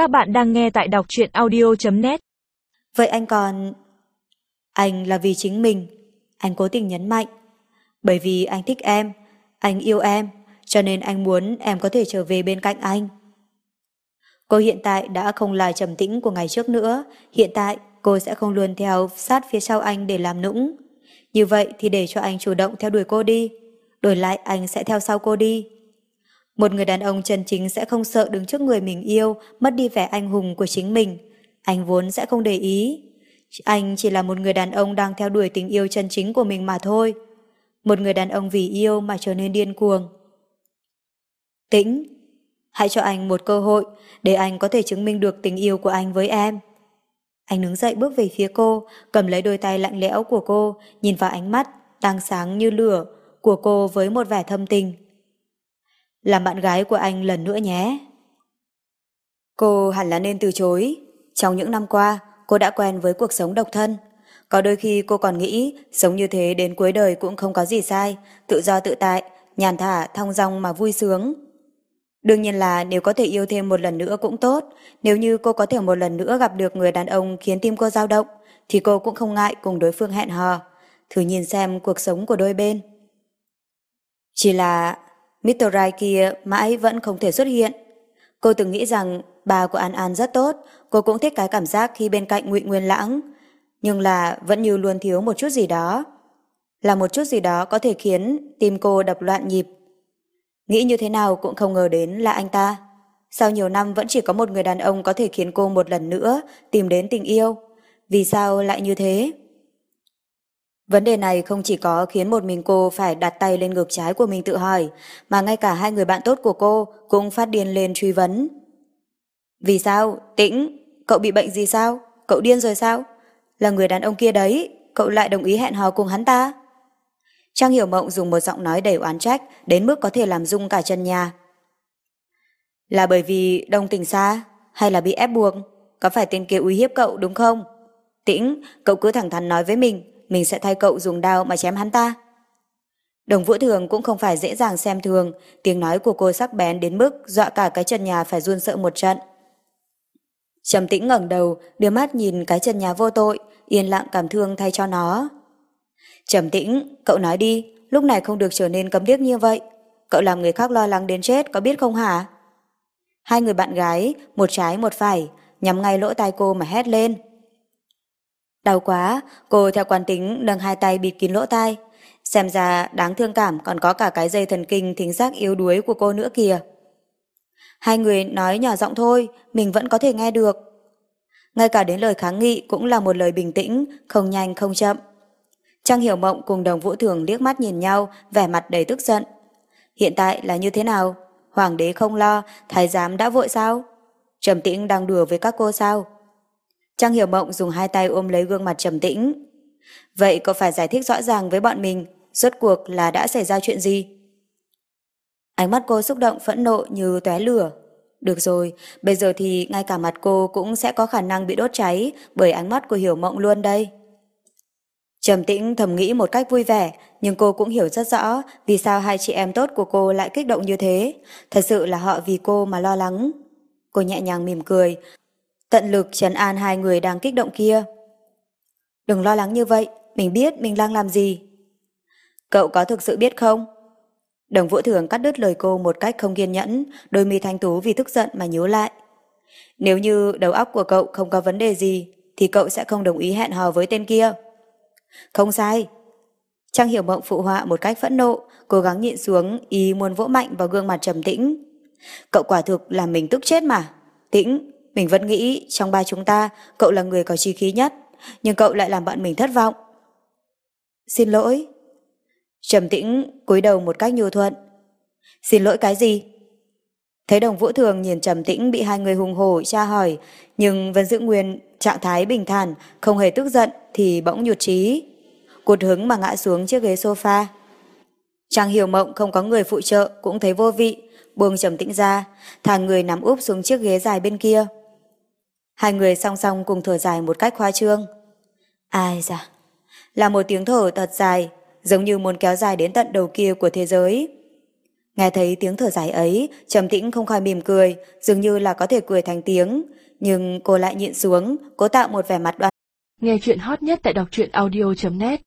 Các bạn đang nghe tại đọc truyện audio.net Vậy anh còn... Anh là vì chính mình. Anh cố tình nhấn mạnh. Bởi vì anh thích em, anh yêu em, cho nên anh muốn em có thể trở về bên cạnh anh. Cô hiện tại đã không là trầm tĩnh của ngày trước nữa. Hiện tại cô sẽ không luôn theo sát phía sau anh để làm nũng. Như vậy thì để cho anh chủ động theo đuổi cô đi. Đổi lại anh sẽ theo sau cô đi. Một người đàn ông chân chính sẽ không sợ đứng trước người mình yêu, mất đi vẻ anh hùng của chính mình. Anh vốn sẽ không để ý. Anh chỉ là một người đàn ông đang theo đuổi tình yêu chân chính của mình mà thôi. Một người đàn ông vì yêu mà trở nên điên cuồng. Tĩnh, hãy cho anh một cơ hội để anh có thể chứng minh được tình yêu của anh với em. Anh đứng dậy bước về phía cô, cầm lấy đôi tay lạnh lẽo của cô, nhìn vào ánh mắt, đang sáng như lửa, của cô với một vẻ thâm tình. Làm bạn gái của anh lần nữa nhé. Cô hẳn là nên từ chối. Trong những năm qua, cô đã quen với cuộc sống độc thân. Có đôi khi cô còn nghĩ sống như thế đến cuối đời cũng không có gì sai, tự do tự tại, nhàn thả, thong dong mà vui sướng. Đương nhiên là nếu có thể yêu thêm một lần nữa cũng tốt, nếu như cô có thể một lần nữa gặp được người đàn ông khiến tim cô dao động, thì cô cũng không ngại cùng đối phương hẹn hò, thử nhìn xem cuộc sống của đôi bên. Chỉ là Mr. Rai kia mãi vẫn không thể xuất hiện. Cô từng nghĩ rằng bà của An An rất tốt, cô cũng thích cái cảm giác khi bên cạnh Ngụy Nguyên Lãng, nhưng là vẫn như luôn thiếu một chút gì đó. Là một chút gì đó có thể khiến tim cô đập loạn nhịp. Nghĩ như thế nào cũng không ngờ đến là anh ta. Sau nhiều năm vẫn chỉ có một người đàn ông có thể khiến cô một lần nữa tìm đến tình yêu. Vì sao lại như thế? Vấn đề này không chỉ có khiến một mình cô phải đặt tay lên ngực trái của mình tự hỏi, mà ngay cả hai người bạn tốt của cô cũng phát điên lên truy vấn. Vì sao? Tĩnh, cậu bị bệnh gì sao? Cậu điên rồi sao? Là người đàn ông kia đấy, cậu lại đồng ý hẹn hò cùng hắn ta. Trang Hiểu Mộng dùng một giọng nói đầy oán trách đến mức có thể làm rung cả chân nhà. Là bởi vì đông tình xa hay là bị ép buộc? Có phải tên kia uy hiếp cậu đúng không? Tĩnh, cậu cứ thẳng thắn nói với mình, mình sẽ thay cậu dùng đao mà chém hắn ta. Đồng Vũ Thường cũng không phải dễ dàng xem thường, tiếng nói của cô sắc bén đến mức dọa cả cái chân nhà phải run sợ một trận. Trầm tĩnh ngẩng đầu, đưa mắt nhìn cái chân nhà vô tội, yên lặng cảm thương thay cho nó. Trầm tĩnh, cậu nói đi, lúc này không được trở nên cấm điếc như vậy. Cậu làm người khác lo lắng đến chết, có biết không hả? Hai người bạn gái, một trái một phải, nhắm ngay lỗ tai cô mà hét lên. Đau quá, cô theo quán tính nâng hai tay bịt kín lỗ tai. Xem ra đáng thương cảm còn có cả cái dây thần kinh thính giác yếu đuối của cô nữa kìa. Hai người nói nhỏ giọng thôi, mình vẫn có thể nghe được. Ngay cả đến lời kháng nghị cũng là một lời bình tĩnh, không nhanh không chậm. Trang Hiểu Mộng cùng đồng vũ thường liếc mắt nhìn nhau, vẻ mặt đầy tức giận. Hiện tại là như thế nào? Hoàng đế không lo, thái giám đã vội sao? Trầm tĩnh đang đùa với các cô sao? Trang Hiểu Mộng dùng hai tay ôm lấy gương mặt trầm tĩnh. Vậy cậu phải giải thích rõ ràng với bọn mình, rốt cuộc là đã xảy ra chuyện gì? Ánh mắt cô xúc động phẫn nộ như tóe lửa. Được rồi, bây giờ thì ngay cả mặt cô cũng sẽ có khả năng bị đốt cháy bởi ánh mắt của Hiểu Mộng luôn đây. Trầm tĩnh thầm nghĩ một cách vui vẻ, nhưng cô cũng hiểu rất rõ vì sao hai chị em tốt của cô lại kích động như thế. Thật sự là họ vì cô mà lo lắng. Cô nhẹ nhàng mỉm cười, tận lực trấn an hai người đang kích động kia. Đừng lo lắng như vậy, mình biết mình đang làm gì. Cậu có thực sự biết không? Đồng vũ thường cắt đứt lời cô một cách không kiên nhẫn, đôi mi thanh tú vì tức giận mà nhíu lại. Nếu như đầu óc của cậu không có vấn đề gì, thì cậu sẽ không đồng ý hẹn hò với tên kia. Không sai. Trang hiểu mộng phụ họa một cách phẫn nộ, cố gắng nhịn xuống ý muốn vỗ mạnh vào gương mặt trầm tĩnh. Cậu quả thực là mình tức chết mà. Tĩnh, mình vẫn nghĩ trong ba chúng ta cậu là người có trí khí nhất, nhưng cậu lại làm bạn mình thất vọng. Xin lỗi. Trầm tĩnh cúi đầu một cách nhu thuận. Xin lỗi cái gì? Thấy đồng vũ thường nhìn trầm tĩnh bị hai người hùng hổ tra hỏi, nhưng vẫn giữ nguyên trạng thái bình thản, không hề tức giận thì bỗng nhụt trí. Cột hứng mà ngã xuống chiếc ghế sofa. Trang hiểu mộng không có người phụ trợ cũng thấy vô vị, buông trầm tĩnh ra, thả người nằm úp xuống chiếc ghế dài bên kia. Hai người song song cùng thở dài một cách khoa trương. Ai da, là một tiếng thở thật dài, giống như muốn kéo dài đến tận đầu kia của thế giới. Nghe thấy tiếng thở dài ấy, Trầm Tĩnh không khỏi mỉm cười, dường như là có thể cười thành tiếng. Nhưng cô lại nhịn xuống, cố tạo một vẻ mặt đoan. Nghe chuyện hot nhất tại đọc truyện audio.net